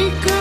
He could.